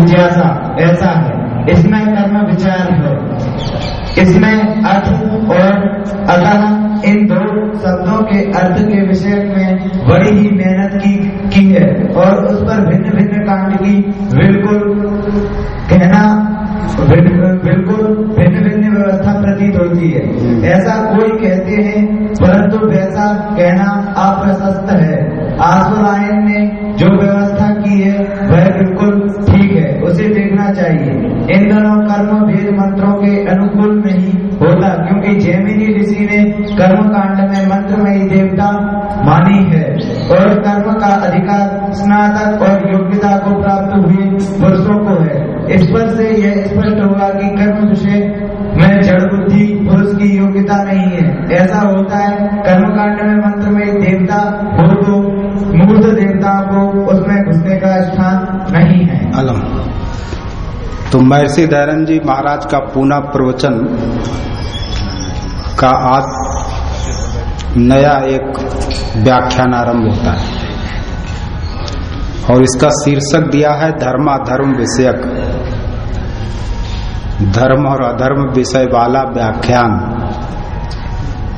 जिज्ञासा, ऐसा है। इसमें कर्म विचार है। इसमें अर्थ और अतः इन दो शब्दों के अर्थ के विषय में बड़ी ही मेहनत की की है और उस पर भिन्न भिन्न कांड की बिल्कुल कहना, बिल्कुल भिन्न भिन्न व्यवस्था प्रतीत होती है। ऐसा कोई कहते हैं, परंतु वैसा कहना अप्रशस्त है। आसुरायन ने जो व्यवस्था की है, वह उसे देखना चाहिए। इन दोनों कर्म भेद मंत्रों के अनुकूल नहीं होता, क्योंकि जैमिनी ऋषि ने कर्म कांड में मंत्र में ही देवता मानी है और कर्म का अधिकार स्नातक और योग्यता को प्राप्त हुए पुरुषों को है। इस पर से यह स्पष्ट होगा कि कर्म विषय में जड़ बुद्धि पुरुष की योग्यता नहीं है। ऐसा होता है कर्म कांड में मंत्र में देवता हो तो मूर्त देवताओं को उसमें घुसने का स्थान नहीं है। अलम। तो महर्षि दयानंद जी महाराज का पूना प्रवचन का आज नया एक व्याख्यान आरंभ होता है। और इसका शीर्षक दिया है धर्माधर्म विषयक। धर्म और अधर्म विषय वाला व्याख्यान।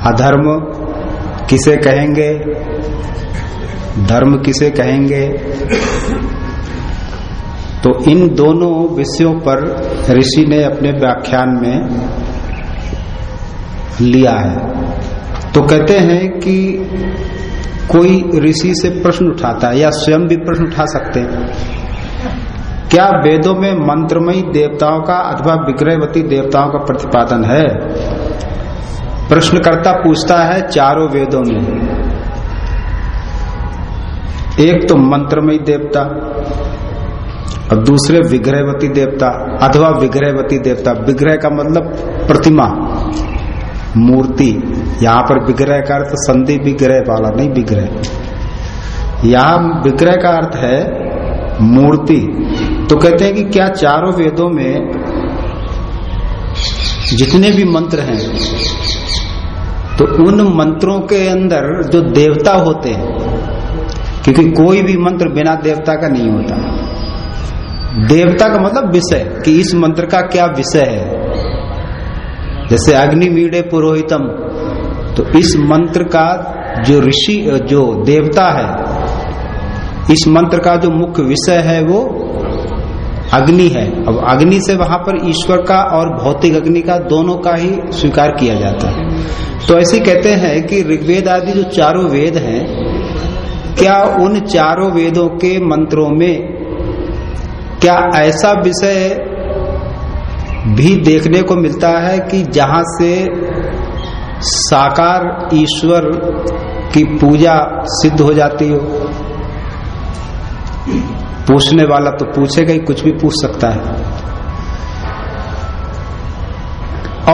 अधर्म किसे कहेंगे? धर्म किसे कहेंगे? तो इन दोनों विषयों पर ऋषि ने अपने व्याख्यान में लिया है। तो कहते हैं कि कोई ऋषि से प्रश्न उठाता है या स्वयं भी प्रश्न उठा सकते हैं। क्या वेदों में मंत्रमयी देवताओं का अथवा विग्रहवती देवताओं का प्रतिपादन है? प्रश्नकर्ता पूछता है चारों वेदों में। एक तो मंत्रमयी देवता और दूसरे विग्रहवती देवता अथवा विग्रहवती देवता, विग्रह का मतलब प्रतिमा, मूर्ति। यहाँ पर विग्रह का अर्थ संधि, विग्रह वाला नहीं, विग्रह। यहाँ विग्रह का अर्थ है मूर्ति। तो कहते हैं कि क्या चारों वेदों में जितने भी मंत्र हैं तो उन मंत्रों के अंदर जो देवता होते हैं, क्योंकि कोई भी मंत्र बिना देवता का नहीं होता। देवता का मतलब विषय, कि इस मंत्र का क्या विषय है? जैसे अग्नि मीडे पुरोहितम तो इस मंत्र का जो ऋषि, जो देवता है, इस मंत्र का जो मुख्य विषय है वो अग्नि है। अब अग्नि से वहाँ पर ईश्वर का और भौतिक अग्नि का दोनों का ही स्वीकार किया जाता है। तो ऐसे कहते हैं कि ऋग्वेद आदि जो चारों वेद हैं, क्या उन चारों वेदों के मंत्रों में क्या ऐसा विषय भी देखने को मिलता है कि जहाँ से साकार ईश्वर की पूजा सिद्ध हो जाती हो? पूछने वाला तो पूछेगा ही, कुछ भी पूछ सकता है।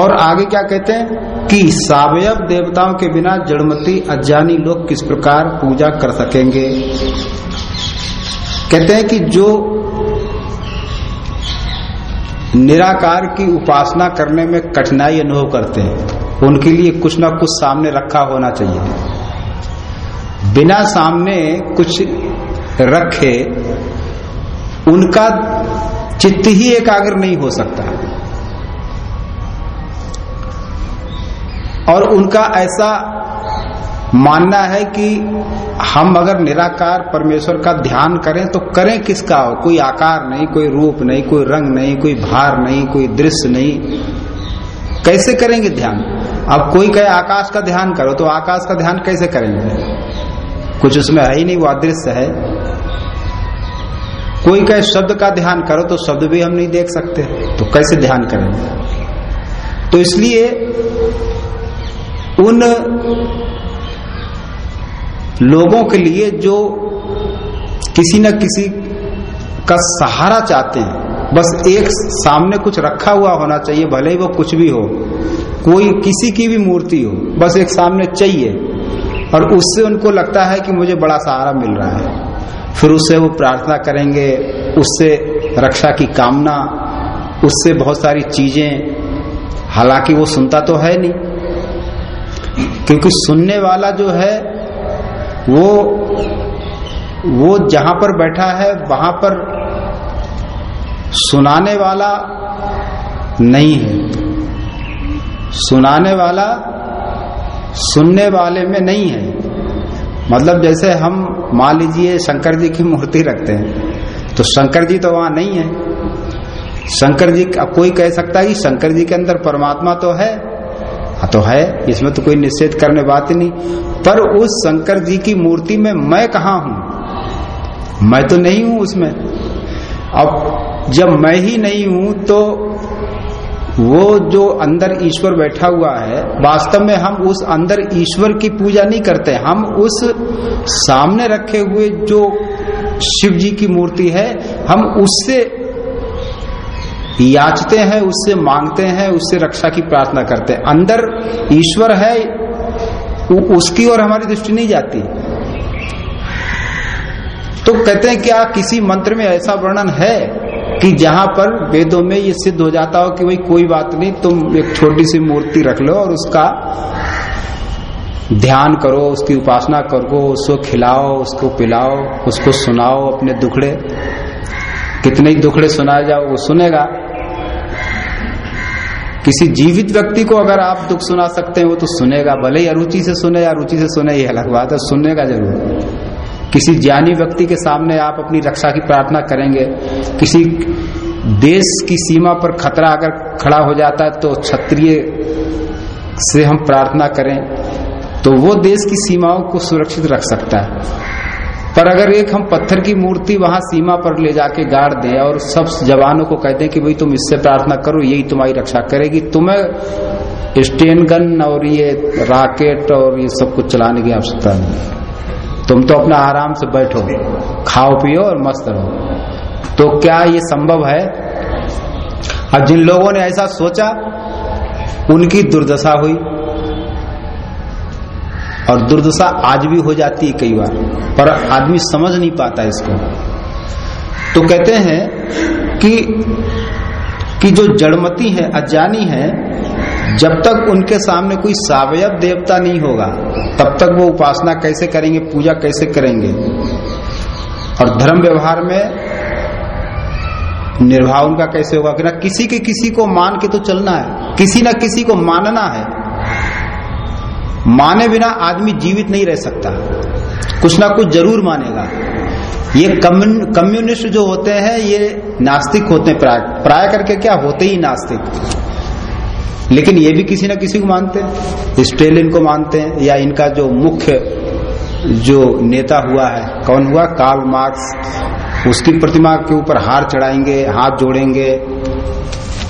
और आगे क्या कहते हैं कि सावयव देवताओं के बिना जड़मती अज्ञानी लोग किस प्रकार पूजा कर सकेंगे? कहते हैं कि जो निराकार की उपासना करने में कठिनाई अनुभव करते हैं। उनके लिए कुछ ना कुछ सामने रखा होना चाहिए। बिना सामने कुछ रखे, उनका चित्त ही एकाग्र नहीं हो सकता। और उनका ऐसा मानना है कि हम अगर निराकार परमेश्वर का ध्यान करें तो करें किसका? हो कोई आकार नहीं, कोई रूप नहीं, कोई रंग नहीं, कोई भार नहीं, कोई दृश्य नहीं। कैसे करेंगे ध्यान? अब कोई कहे आकाश का ध्यान करो तो आकाश का ध्यान कैसे करेंगे? कुछ उसमें है ही नहीं, वो अदृश्य है। कोई कहे शब्द का ध्यान करो तो शब्द भी हम नहीं देख सकते। तो कैसे ध्यान करेंगे? तो इसलिए उन लोगों के लिए जो किसी न किसी का सहारा चाहते हैं, बस एक सामने कुछ रखा हुआ होना चाहिए, भले ही वो कुछ भी हो। कोई किसी की भी मूर्ति हो, बस एक सामने चाहिए। और उससे उनको लगता है कि मुझे बड़ा सहारा मिल रहा है। फिर उससे वो प्रार्थना करेंगे, उससे रक्षा की कामना, उससे बहुत सारी चीज़ें। हालाँकि वो सुनता तो है नहीं, क्योंकि सुनने वाला जो है वो वो जहाँ पर बैठा है, वहाँ पर सुनाने वाला नहीं है। सुनाने वाला सुनने वाले में नहीं है। मतलब जैसे हम, मान लीजिए, शंकर जी की मूर्ति रखते हैं तो शंकर जी तो वहाँ नहीं है। शंकर जी अब कोई कह सकता है कि शंकर जी के अंदर परमात्मा तो है हाँ तो है, इसमें तो कोई निषेध करने बात ही नहीं। पर उस शंकर जी की मूर्ति में मैं कहा हूँ? मैं तो नहीं हूँ उसमें। अब जब मैं ही नहीं हूँ तो वो जो अंदर ईश्वर बैठा हुआ है, वास्तव में हम उस अंदर ईश्वर की पूजा नहीं करते। हम उस सामने रखे हुए जो शिव जी की मूर्ति है, हम उससे याचते हैं, उससे मांगते हैं, उससे रक्षा की प्रार्थना करते हैं। अंदर ईश्वर है उसकी ओर हमारी दृष्टि नहीं जाती। तो कहते हैं, क्या किसी मंत्र में ऐसा वर्णन है कि जहाँ पर वेदों में ये सिद्ध हो जाता हो कि भाई कोई बात नहीं, तुम एक छोटी सी मूर्ति रख लो और उसका ध्यान करो, उसकी उपासना करो, उसको खिलाओ, उसको पिलाओ, उसको सुनाओ अपने दुखड़े। कितने ही दुखड़े सुनाए जाओ, वो सुनेगा। किसी जीवित व्यक्ति को अगर आप दुख सुना सकते हैं, वो तो सुनेगा, भले ही अरुचि से सुने या रुचि से सुने, ये अलग बात है, सुनेगा ज़रूर। किसी ज्ञानी व्यक्ति के सामने आप अपनी रक्षा की प्रार्थना करेंगे, किसी देश की सीमा पर खतरा अगर खड़ा हो जाता है तो क्षत्रिय से हम प्रार्थना करें तो वो देश की सीमाओं को सुरक्षित रख सकता है। पर अगर एक हम पत्थर की मूर्ति वहाँ सीमा पर ले जाके गाड़ दें और सब जवानों को कह दें कि भाई तुम इससे प्रार्थना करो, यही तुम्हारी रक्षा करेगी, तुम्हें स्टेन गन और ये राकेट और ये सब कुछ चलाने की आवश्यकता नहीं। तुम तो अपना आराम से बैठो, खाओ, पियो और मस्त रहो। तो क्या ये संभव है? अब जिन लोगों ने ऐसा सोचा, उनकी दुर्दशा हुई। और दुर्दशा आज भी हो जाती है कई बार, पर आदमी समझ नहीं पाता इसको। तो कहते हैं कि कि जो जड़मती है, अज्ञानी है, जब तक उनके सामने कोई सावयव देवता नहीं होगा, तब तक वो उपासना कैसे करेंगे, पूजा कैसे करेंगे? और धर्म व्यवहार में निर्वाह उनका कैसे होगा कि ना किसी के किसी को मान के तो चलना है, किसी ना किसी को मानना है। माने बिना आदमी जीवित नहीं रह सकता। कुछ ना कुछ ज़रूर मानेगा। ये कम्युनिस्ट जो होते हैं, ये नास्तिक होते हैं। प्राय प्राय करके क्या होते ही नास्तिक। लेकिन ये भी किसी ना किसी को मानते हैं। स्टेलिन को मानते हैं या इनका जो मुख्य, जो नेता हुआ है, कौन हुआ? Karl Marx. उसकी प्रतिमा के ऊपर हार चढ़ाएँगे, हाथ जोड़ेंगे।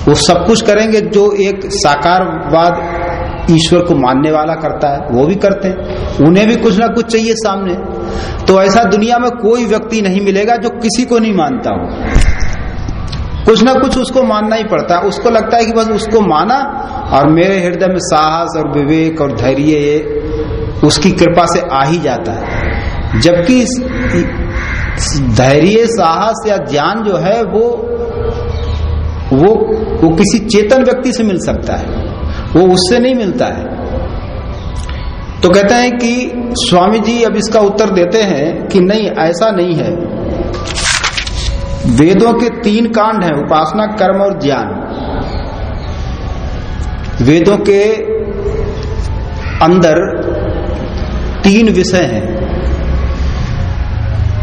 वो सब कुछ करेंगे जो एक साकारवाद ईश्वर को मानने वाला करता है, वो भी करते हैं। उन्हें भी कुछ ना कुछ चाहिए सामने। तो ऐसा दुनिया में कोई व्यक्ति नहीं मिलेगा जो किसी को नहीं मानता हो। कुछ ना कुछ उसको मानना ही पड़ता है। उसको लगता है कि बस उसको माना और मेरे हृदय में साहस और विवेक और धैर्य उसकी कृपा से आ ही जाता है। जबकि धैर्य, साहस या ज्ञान जो है, वो वो वो किसी चेतन व्यक्ति से मिल सकता है। वो उससे नहीं मिलता है। तो कहते हैं कि स्वामी जी अब इसका उत्तर देते हैं कि नहीं, ऐसा नहीं है। वेदों के तीन कांड हैं, उपासना, कर्म और ज्ञान। वेदों के अंदर तीन विषय हैं।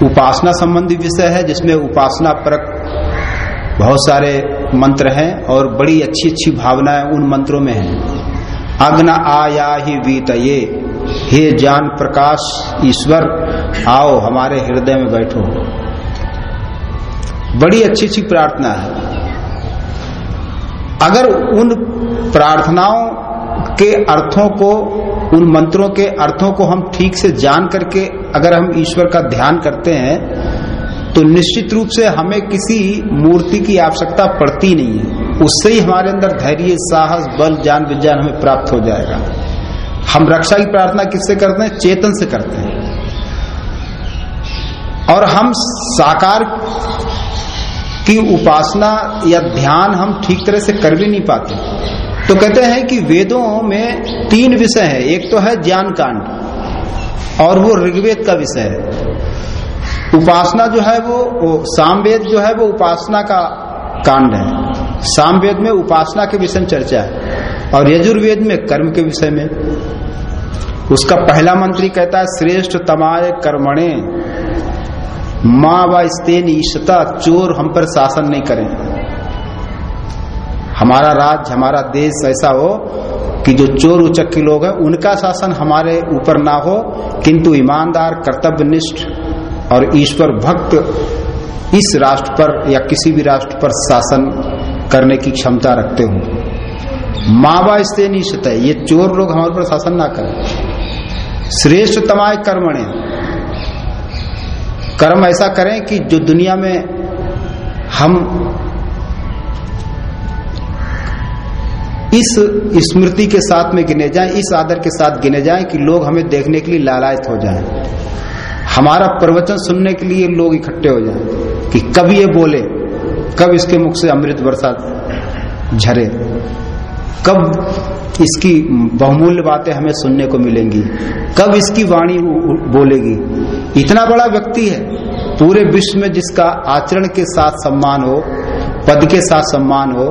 उपासना संबंधी विषय है, जिसमें उपासना परक बहुत सारे मंत्र हैं और बड़ी अच्छी अच्छी भावनाएँ उन मंत्रों में हैं। अग्न आया ही वीत ये हे ज्ञान प्रकाश, ईश्वर, आओ हमारे हृदय में बैठो। बड़ी अच्छी अच्छी प्रार्थना है। अगर उन प्रार्थनाओं के अर्थों को, उन मंत्रों के अर्थों को हम ठीक से जान करके अगर हम ईश्वर का ध्यान करते हैं तो निश्चित रूप से हमें किसी मूर्ति की आवश्यकता पड़ती नहीं है। उससे ही हमारे अंदर धैर्य, साहस, बल, ज्ञान, विज्ञान हमें प्राप्त हो जाएगा। हम रक्षा की प्रार्थना किससे करते हैं? चेतन से करते हैं। और हम साकार की उपासना या ध्यान हम ठीक तरह से कर भी नहीं पाते। तो कहते हैं कि वेदों में तीन विषय है। एक तो है ज्ञान कांड, और वो ऋग्वेद का विषय है। उपासना जो है वो, वो सामवेद जो है वो उपासना का कांड है। सामवेद में उपासना के विषय में चर्चा है। और यजुर्वेद में कर्म के विषय में। उसका पहला मंत्री कहता है श्रेष्ठ तमाय कर्मणे माँ व स्तेन ईशता चोर हम पर शासन नहीं करें। हमारा राज्य हमारा देश ऐसा हो कि जो चोर उचक के लोग हैं उनका शासन हमारे ऊपर ना हो किंतु ईमानदार कर्तव्यनिष्ठ और ईश्वर भक्त इस राष्ट्र पर या किसी भी राष्ट्र पर शासन करने की क्षमता रखते हो। मावा इससे निश्चित है ये चोर लोग हमारे पर शासन ना करें। श्रेष्ठ तमाय कर्मणे कर्म ऐसा करें कि जो दुनिया में हम इस स्मृति के साथ में गिने जाएँ, इस आदर के साथ गिने जाएँ कि लोग हमें देखने के लिए लालायत हो जाएँ। हमारा प्रवचन सुनने के लिए लोग इकट्ठे हो जाएँ कि कब ये बोले, कब इसके मुख से अमृत वर्षा झरे, कब इसकी बहुमूल्य बातें हमें सुनने को मिलेंगी, कब इसकी वाणी बोलेगी। इतना बड़ा व्यक्ति है, पूरे विश्व में जिसका आचरण के साथ सम्मान हो, पद के साथ सम्मान हो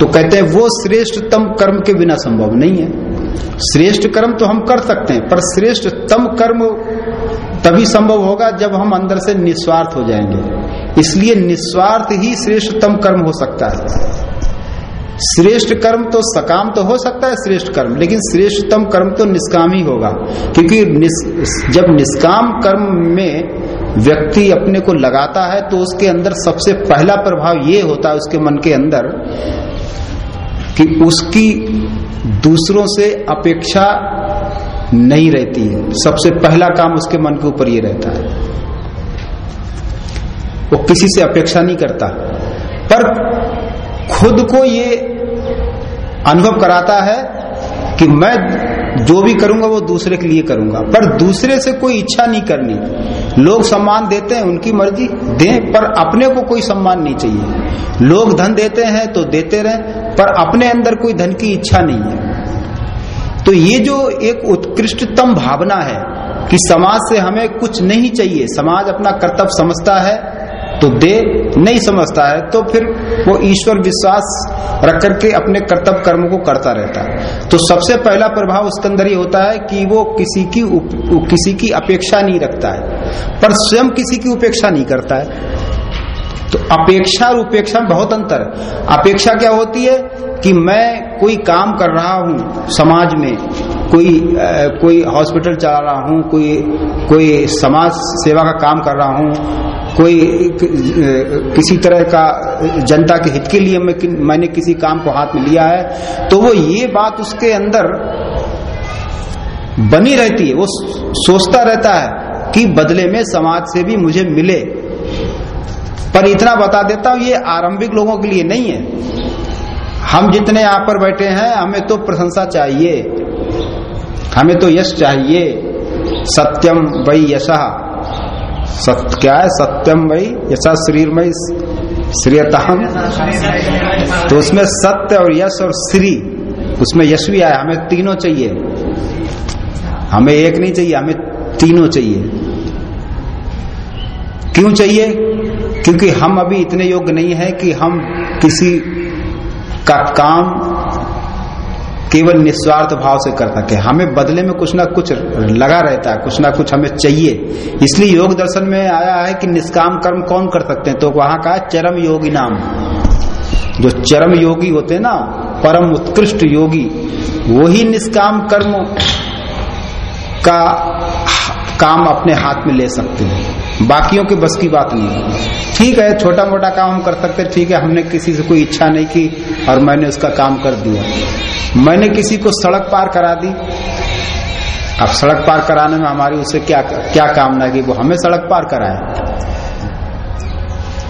तो कहते हैं वो श्रेष्ठतम कर्म के बिना संभव नहीं है। श्रेष्ठ कर्म तो हम कर सकते हैं पर श्रेष्ठतम कर्म तभी संभव होगा जब हम अंदर से निस्वार्थ हो जाएँगे। इसलिए निस्वार्थ ही श्रेष्ठतम कर्म हो सकता है। श्रेष्ठ कर्म तो सकाम तो हो सकता है श्रेष्ठ कर्म लेकिन श्रेष्ठतम कर्म तो निष्काम ही होगा क्योंकि निस, जब निष्काम कर्म में व्यक्ति अपने को लगाता है तो उसके अंदर सबसे पहला प्रभाव ये होता है उसके मन के अंदर कि उसकी दूसरों से अपेक्षा नहीं रहती है। सबसे पहला काम उसके मन के ऊपर ये रहता है। वो किसी से अपेक्षा नहीं करता। पर खुद को ये अनुभव कराता है कि मैं जो भी करूँगा वो दूसरे के लिए करूँगा। पर दूसरे से कोई इच्छा नहीं करनी। लोग सम्मान देते हैं उनकी मर्ज़ी, दें, पर अपने को कोई सम्मान नहीं चाहिए। लोग धन देते हैं तो देते रहे, पर अपने अंदर कोई धन की इच्छा नहीं है। तो ये जो एक उत्कृष्टतम भावना है कि समाज से हमें कुछ नहीं चाहिए, समाज अपना कर्तव्य समझता है तो दे नहीं समझता है तो फिर वो ईश्वर विश्वास रख करके अपने कर्तव्य कर्म को करता रहता है। तो सबसे पहला प्रभाव उसके अंदर ही होता है कि वो किसी की उप, किसी की अपेक्षा नहीं रखता है पर स्वयं किसी की उपेक्षा नहीं करता है। तो अपेक्षा और उपेक्षा में बहुत अंतर है। अपेक्षा क्या होती है कि मैं कोई काम कर रहा हूँ समाज में कोई कोई हॉस्पिटल चला रहा हूँ, कोई कोई समाज सेवा का काम कर रहा हूँ, कोई किसी तरह का जनता के हित के लिए मैं मैंने किसी काम को हाथ में लिया है तो वो ये बात उसके अंदर बनी रहती है, वो सोचता रहता है कि बदले में समाज से भी मुझे मिले। पर इतना बता देता हूँ, ये आरंभिक लोगों के लिए नहीं है। हम जितने यहाँ पर बैठे हैं, हमें तो प्रशंसा चाहिए। हमें तो यश चाहिए। सत्यम वही यशा। सत्य क्या है? सत्यम वही यशा शरीर में श्रीयतम तो उसमें सत्य और यश और श्री, उसमें यश भी आया। हमें तीनों चाहिए। हमें एक नहीं चाहिए, हमें तीनों चाहिए। क्यों चाहिए? क्योंकि हम अभी इतने योग्य नहीं है कि हम किसी का काम केवल निस्वार्थ भाव से कर सके हमें बदले में कुछ ना कुछ लगा रहता है, कुछ ना कुछ हमें चाहिए। इसलिए योग दर्शन में आया है कि निष्काम कर्म कौन कर सकते हैं? तो वहाँ का चरम योगी नाम। जो चरम योगी होते ना, परम उत्कृष्ट योगी, वही निष्काम कर्म का काम अपने हाथ में ले सकते हैं। बाकियों के बस की बात नहीं ठीक है छोटा मोटा काम हम कर सकते, ठीक है, हमने किसी से कोई इच्छा नहीं की और मैंने उसका काम कर दिया। मैंने किसी को सड़क पार करा दी। अब सड़क पार कराने में हमारी उससे क्या क्या कामना की वो हमें सड़क पार कराए?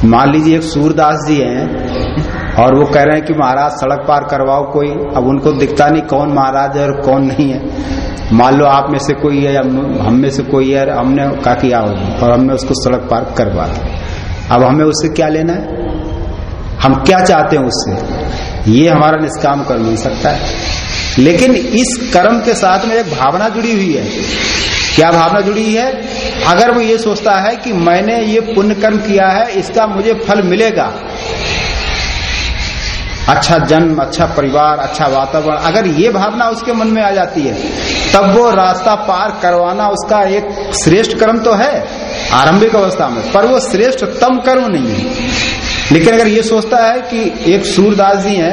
मान लीजिए एक सूरदास जी हैं और वो कह रहे हैं कि महाराज, सड़क पार करवाओ कोई। अब उनको दिखता नहीं कौन महाराज है और कौन नहीं है। मान लो आप में से कोई है, या हम में से कोई है हमने कि आओ और हमने उसको सड़क पार करवा अब हमें उससे क्या लेना है? हम क्या चाहते हैं उससे? ये हमारा निष्काम कर्म हो सकता है। लेकिन इस कर्म के साथ में एक भावना जुड़ी हुई है। क्या भावना जुड़ी हुई है? अगर वो ये सोचता है कि मैंने ये पुण्य कर्म किया है, इसका मुझे फल मिलेगा अच्छा जन्म अच्छा परिवार अच्छा वातावरण, अगर ये भावना उसके मन में आ जाती है, तब वो रास्ता पार करवाना उसका एक श्रेष्ठ कर्म तो है, आरंभिक अवस्था में, पर वो श्रेष्ठ तम कर्म नहीं है। लेकिन अगर ये सोचता है कि एक सूरदास जी है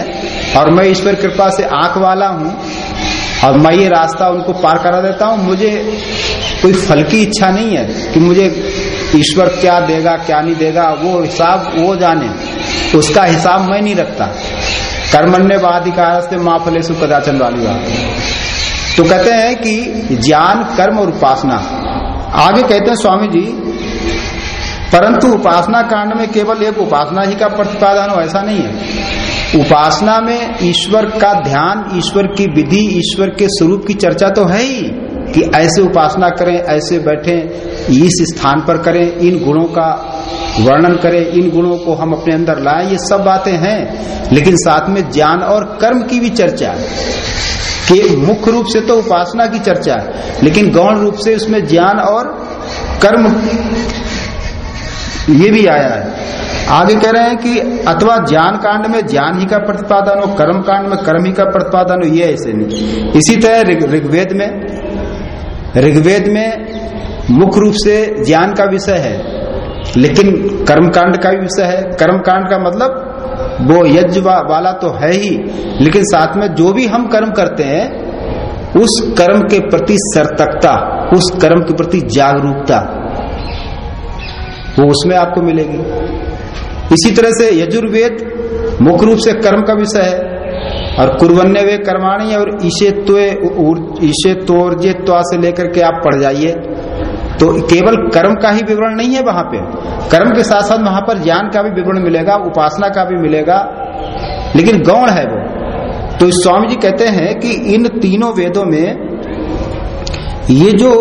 और मैं ईश्वर कृपा से आँख वाला हूँ, और मैं ये रास्ता उनको पार करा देता हूँ, मुझे कोई फल की इच्छा नहीं है कि मुझे ईश्वर क्या देगा, क्या नहीं देगा, वो हिसाब वो जाने। उसका हिसाब मैं नहीं रखता। कर्मण्य बाधिकार से माँ फलेसु कदाचन वाली बात तो कहते हैं कि ज्ञान, कर्म और उपासना। आगे कहते हैं स्वामी जी परंतु उपासना कांड में केवल एक उपासना ही का प्रतिपादन हो, ऐसा नहीं है। उपासना में ईश्वर का ध्यान, ईश्वर की विधि, ईश्वर के स्वरूप की चर्चा तो है ही, कि ऐसे उपासना करें, ऐसे बैठे, इस स्थान पर करें, इन गुणों का वर्णन करें, इन गुणों को हम अपने अंदर लाएँ, ये सब बातें हैं। लेकिन साथ में ज्ञान और कर्म की भी चर्चा कि मुख्य रूप से तो उपासना की चर्चा है, लेकिन गौण रूप से उसमें ज्ञान और कर्म ये भी आया है। आगे कह रहे हैं कि अथवा ज्ञान कांड में ज्ञान ही का प्रतिपादन हो, कर्म कांड में कर्म ही का प्रतिपादन हो, ये ऐसे नहीं। इसी तरह ऋग्वेद में ऋग्वेद में मुख्य रूप से ज्ञान का विषय है। लेकिन कर्मकांड का भी विषय है। कर्मकांड का मतलब वो यज्ञ वा, वाला तो है ही लेकिन साथ में जो भी हम कर्म करते हैं उस कर्म के प्रति सर्तकता उस कर्म के प्रति जागरूकता वो उसमें आपको मिलेगी। इसी तरह से यजुर्वेद मुख्य रूप से कर्म का विषय है और कुरवन्य वे कर्माणी और ईशे तोर्जेत्वा से लेकर के आप पढ़ जाइए। तो केवल कर्म का ही विवरण नहीं है वहाँ पे। कर्म के साथ साथ वहाँ पर ज्ञान का भी विवरण मिलेगा, उपासना का भी मिलेगा। लेकिन गौण है वो। तो स्वामी जी कहते हैं कि इन तीनों वेदों में ये जो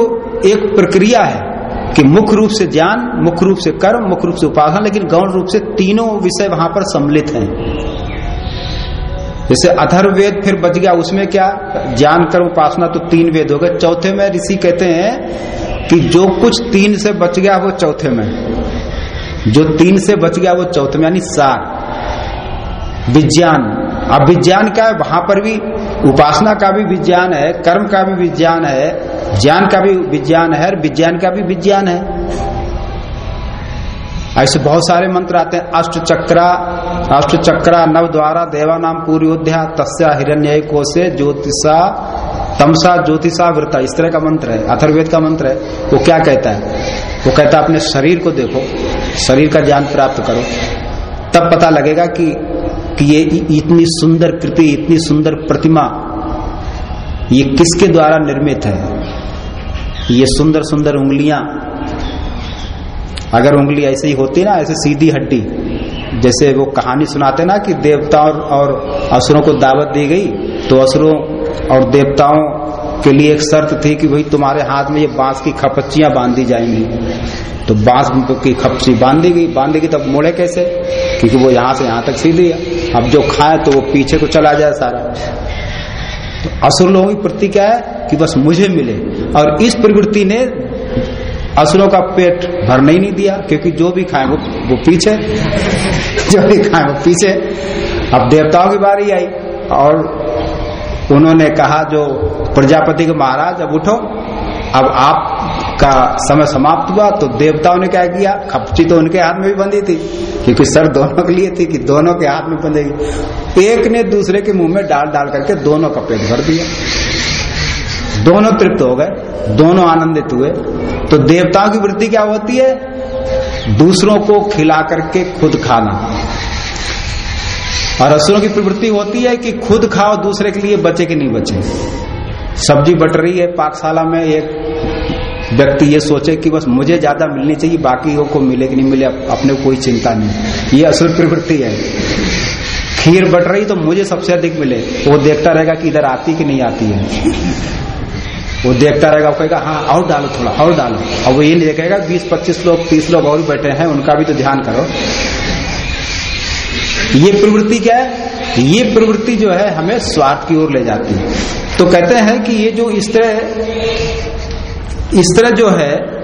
एक प्रक्रिया है कि मुख्य रूप से ज्ञान, मुख्य रूप से कर्म, मुख्य रूप से उपासना, लेकिन गौण रूप से तीनों विषय वहाँ पर सम्मिलित हैं। जैसे अथर्वेद फिर बच गया, उसमें क्या? ज्ञान, कर्म, उपासना तो तीन वेद हो गए। चौथे में ऋषि कहते हैं कि जो कुछ तीन से बच गया वो चौथे में। जो तीन से बच गया वो चौथे में, यानी सार। विज्ञान। अब विज्ञान क्या है? वहाँ पर भी उपासना का भी विज्ञान है, कर्म का भी विज्ञान है, ज्ञान का भी विज्ञान है, और विज्ञान का भी विज्ञान है। ऐसे बहुत सारे मंत्र आते हैं। अष्ट चक्रा अष्ट चक्रा नव द्वारा देवा नाम पूर्योध्या, तस्या हिरण्य कोसे ज्योतिषा तमसा, ज्योतिषा वृता इस तरह का मंत्र है अथर्वेद का मंत्र है, वो क्या कहता है? वो कहता है, अपने शरीर को देखो, शरीर का ज्ञान प्राप्त करो। तब पता लगेगा कि कि ये इतनी सुंदर कृति, इतनी सुंदर प्रतिमा, ये किसके द्वारा निर्मित है? ये सुंदर सुंदर उंगलियाँ, अगर उंगली ऐसे ही होती ना, ऐसे सीधी हड्डी, जैसे वो कहानी सुनाते ना कि देवताओं और असुरों को दावत दी गई तो असुरों और देवताओं के लिए एक शर्त थी कि भाई तुम्हारे हाथ में ये बाँस की खपच्चियाँ बांधी जाएँगी। तो बाँस की खपची बांधी गई। बांधी गई तब मोड़े कैसे? क्योंकि वो यहाँ से यहाँ तक सीधी है। अब जो खाए तो वो पीछे को चला जाए सारा। तो असुर लोगों की प्रति क्या है? कि बस मुझे मिले। और इस प्रवृत्ति ने असुरों का पेट भरने ही नहीं दिया, क्योंकि जो भी खाए वो वो पीछे। जो भी खाए वो पीछे। अब देवताओं की बारी आई। और उन्होंने कहा, जो प्रजापति के महाराज, अब उठो। अब आपका समय समाप्त हुआ तो देवताओं ने क्या किया? खपची तो उनके हाथ में भी बंधी थी, क्योंकि सर दोनों के लिए थी कि दोनों के हाथ में बंधेगी। एक ने दूसरे के मुँह में डाल डाल करके दोनों का पेट भर दिया दोनों तृप्त हो गए, दोनों आनंदित हुए। तो देवताओं की वृत्ति क्या होती है? दूसरों को खिला करके खुद खाना। और असुरों की प्रवृत्ति होती है कि खुद खाओ, दूसरे के लिए बचे कि नहीं बचे। सब्ज़ी बट रही है, पाकशाला में एक व्यक्ति ये सोचे कि बस मुझे ज़्यादा मिलनी चाहिए बाकी को मिले कि नहीं मिले अपने कोई चिंता नहीं। ये असुर प्रवृत्ति है। खीर बट रही तो मुझे सबसे अधिक मिले। वो देखता रहेगा कि इधर आती कि नहीं आती है। वो देखता रहेगा, वो कहेगा हाँ और डालो थोड़ा, और डालो। और वो ये नहीं देखेगा, बीस पच्चीस लोग, तीस लोग और बैठे हैं, उनका भी तो ध्यान करो। ये प्रवृत्ति क्या है? ये प्रवृत्ति जो है, हमें स्वार्थ की ओर ले जाती है। तो कहते हैं कि ये जो इस तरह इस तरह जो है,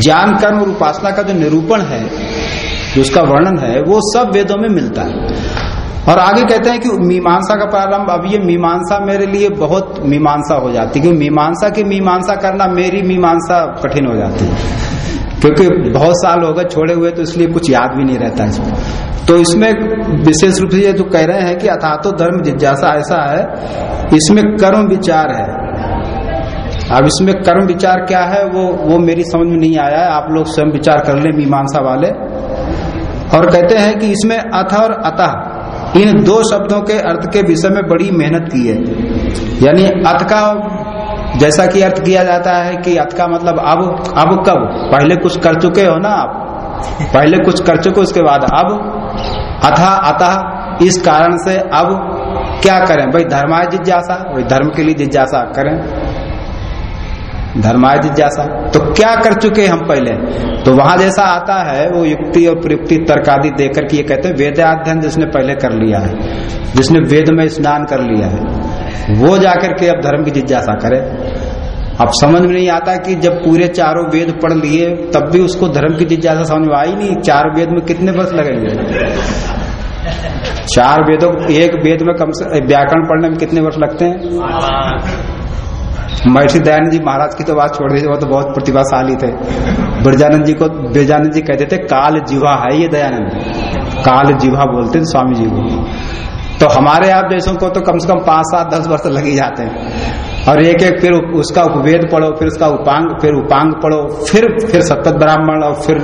ज्ञान कर्म और उपासना का जो निरूपण है, जो उसका वर्णन है, वो सब वेदों में मिलता है। और आगे कहते हैं कि मीमांसा का प्रारंभ, अब ये मीमांसा मेरे लिए बहुत मीमांसा हो जाती है, क्योंकि मीमांसा की मीमांसा करना मेरी मीमांसा कठिन हो जाती है। क्योंकि बहुत साल हो गए छोड़े हुए तो इसलिए कुछ याद भी नहीं रहता इसमें। तो इसमें विशेष रूप से ये जो कह रहे हैं कि अथा तो धर्म जिज्ञासा ऐसा है, इसमें कर्म विचार है। अब इसमें कर्म विचार क्या है, वो वो मेरी समझ में नहीं आया है। आप लोग स्वयं विचार कर ले, मीमांसा वाले। और कहते हैं कि इसमें अथ और अतः, इन दो शब्दों के अर्थ के विषय में बड़ी मेहनत की है। यानी अथ का जैसा कि अर्थ किया जाता है कि अर्थ का मतलब अब अब कब? पहले कुछ कर चुके हो ना आप? पहले कुछ कर चुके उसके बाद अब? अथा, अतः, इस कारण से अब क्या करें? भाई धर्माय जिज्ञासा वही धर्म के लिए जिज्ञासा करें। धर्माय जिज्ञासा तो क्या कर चुके हम पहले? तो वहाँ जैसा आता है, वो युक्ति और प्रयुक्ति तर्क आदि देकर के ये कहते हैं, वेदाध्ययन जिसने पहले कर लिया है, जिसने वेद में स्नान कर लिया है, वो जाकर के अब धर्म की जिज्ञासा करे। अब समझ में नहीं आता कि जब पूरे चारों वेद पढ़ लिए, तब भी उसको धर्म की जिज्ञासा समझ में आई नहीं, चार वेद में कितने वर्ष लगेंगे? चार वेदों, एक वेद में कम से, व्याकरण पढ़ने में कितने वर्ष लगते हैं? महर्षि दयानंद जी महाराज की तो बात छोड़ दीजिए, वो तो बहुत प्रतिभाशाली थे। ब्रजानंद जी को, ब्रजानंद जी कहते थे, काल जीवा है ये दयानंद। काल जीवा बोलते थे स्वामी जी को। तो हमारे आप देशों को तो कम से कम पाँच सात दस वर्ष लग ही जाते हैं। और एक एक फिर उसका उपवेद पढ़ो, फिर उसका उपांग, फिर उपांग पढ़ो, फिर फिर सतत ब्राह्मण और फिर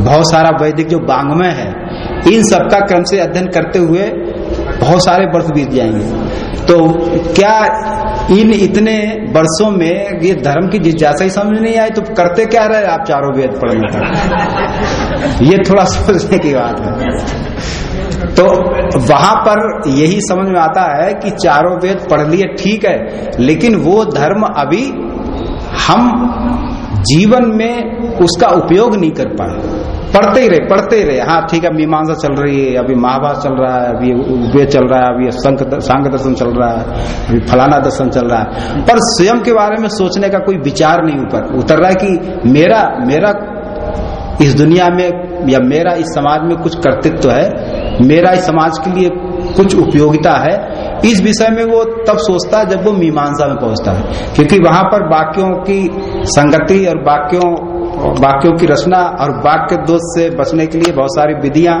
बहुत सारा वैदिक जो बांगमय है, इन सबका क्रम से अध्ययन करते हुए बहुत सारे वर्ष बीत जाएँगे। तो क्या इन इतने वर्षों में ये धर्म की जिज्ञासा ही समझ नहीं आई तो करते क्या रहे आप चारों वेद पढ़ने का? ये थोड़ा सोचने की बात है। तो वहाँ पर यही समझ में आता है कि चारों वेद पढ़ लिए ठीक है, लेकिन वो धर्म अभी हम जीवन में उसका उपयोग नहीं कर पाए। पढ़ते ही रहे, पढ़ते ही रहे। हाँ ठीक है, मीमांसा चल रही है, अभी महाभारत चल रहा है, अभी वेद चल रहा है, अभी सांग दर्शन चल रहा है, अभी फलाना दर्शन चल रहा है। पर स्वयं के बारे में सोचने का कोई विचार नहीं ऊपर, उतर रहा है कि मेरा मेरा इस दुनिया में या मेरा इस समाज में कुछ कर्तृत्व है, मेरा इस समाज के लिए कुछ उपयोगिता है इस विषय में वो तब सोचता है जब वो मीमांसा में पहुँचता है। क्योंकि वहाँ पर वाक्यों की संगति और वाक्यों वाक्यों की रचना और वाक्य दोष से बचने के लिए बहुत सारी विधियाँ,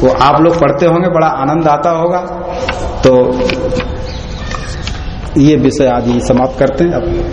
वो आप लोग पढ़ते होंगे, बड़ा आनंद आता होगा। तो ये विषय आज ही समाप्त करते हैं। अब